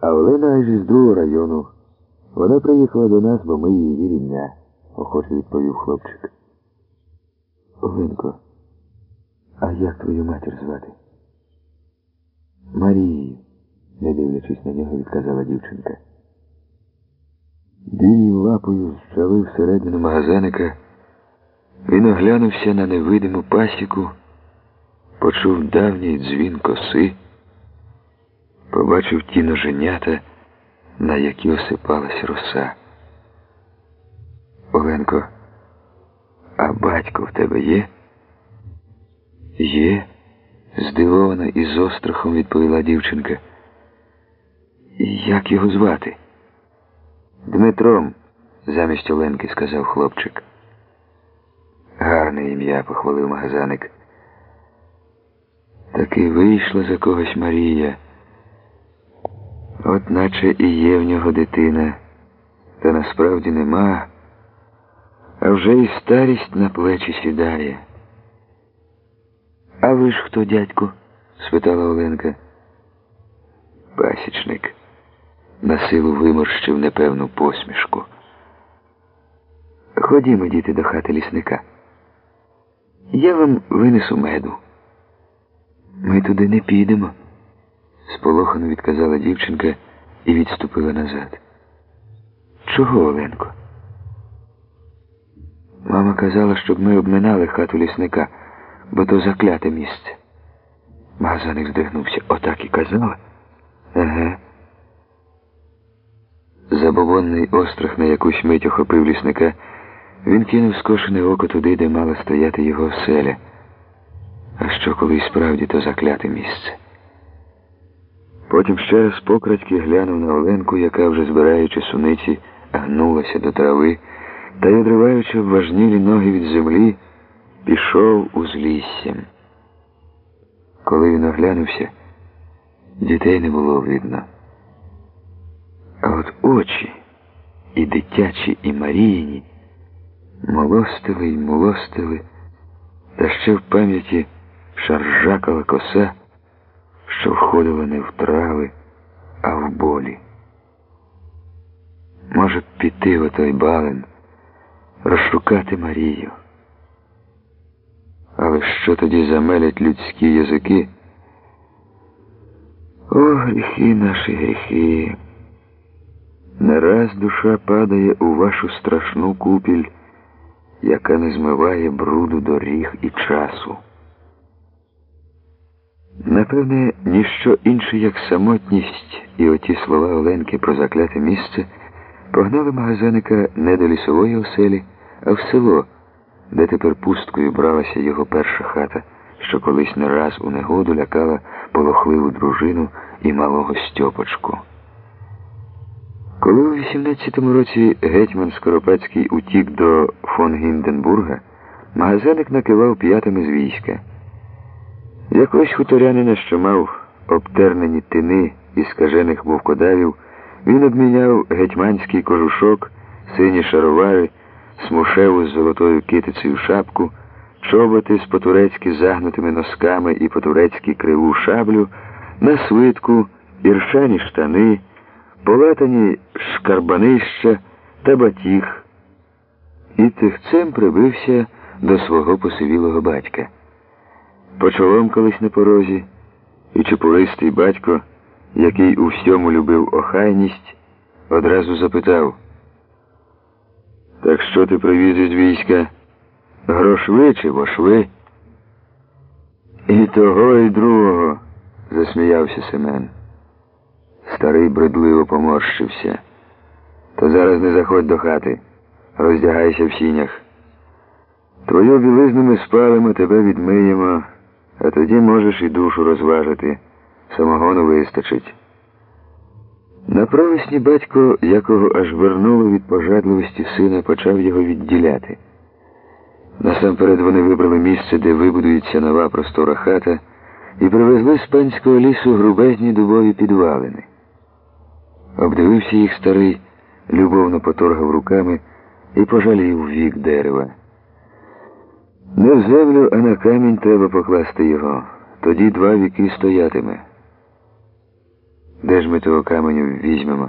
А Олена аж із другого району. Вона приїхала до нас, бо ми її рівня, охоче відповів хлопчик. Оленко, а як твою матір звати? Марію, не дивлячись на нього, відказала дівчинка. Дій лапою зчавив всередину магазиника. Він оглянувся на невидиму пасіку, почув давній дзвін коси, побачив ті ноженята, на які осипалась роса. Оленко, а батько в тебе є? Є, здивована і з острахом відповіла дівчинка. Як його звати? Дмитром, замість Оленки сказав хлопчик. Гарне ім'я, похвалив магазаник. Таки вийшла за когось Марія. От наче і є в нього дитина, та насправді нема, а вже і старість на плечі сідає. А ви ж хто, дядько? спитала Оленка. Пасічник на силу виморщив непевну посмішку. Ходімо, діти, до хати лісника. Я вам винесу меду. Ми туди не підемо, сполохано відказала дівчинка і відступила назад. Чого, Оленко? Мама казала, щоб ми обминали хату лісника, бо то закляте місце. Магазаник здригнувся. Отак і казала? Еге. Забобонний острах на якусь мить охопив лісника. Він кинув скошене око туди, де мала стояти його оселя. А що, коли справді то закляте місце? Потім ще раз покрадьки глянув на Оленку, яка, вже збираючи суниці, гнулася до трави, та й, одриваючи обважнілі ноги від землі, пішов узліссям. Коли він оглянувся, дітей не було видно. А от очі і дитячі, і Маріїні молостили й молостили, та ще в пам'яті шаржакала коса, що входила не в трави, а в болі. Може піти в отой бален, розшукати Марію. Але що тоді замелять людські язики? О, гріхи наші гріхи! Не раз душа падає у вашу страшну купіль, яка не змиває бруду доріг і часу. Напевне, ніщо інше, як самотність і оті слова Оленки про закляте місце погнали магазиника не до лісової оселі, а в село, де тепер пусткою бралася його перша хата, що колись не раз у негоду лякала полохливу дружину і малого Стьопочку. Коли у 18-му році гетьман Скоропадський утік до фон Гінденбурга, магазиник накивав п'ятами з війська. Якось хуторянина, що мав обтернені тини і скажених вовкодавів, він обміняв гетьманський кожушок, сині шаровари, смушеву з золотою китицею шапку, чоботи з по-турецьки загнутими носками і по-турецьки криву шаблю, на свитку, іршані штани, полатані шкарбанища та батіг. І тихцем прибився до свого посивілого батька. Почоломкались на порозі, і чепуристий батько, який у всьому любив охайність, одразу запитав. Так що ти привіз із війська? Грошви чи вошви? І того, і другого, засміявся Семен. Старий бредливо поморщився. То зараз не заходь до хати, роздягайся в сінях. Твою білизну ми спалимо, тебе відмиємо, а тоді можеш і душу розважити. Самогону вистачить. На провесні батько, якого аж вернуло від пожадливості сина, почав його відділяти. Насамперед вони вибрали місце, де вибудується нова простора хата, і привезли з панського лісу грубезні дубові підвалини. Обдивився їх старий, любовно поторгав руками і пожалів вік дерева. Не в землю, а на камінь треба покласти його. Тоді два віки стоятиме. Де ж ми того каменю візьмемо?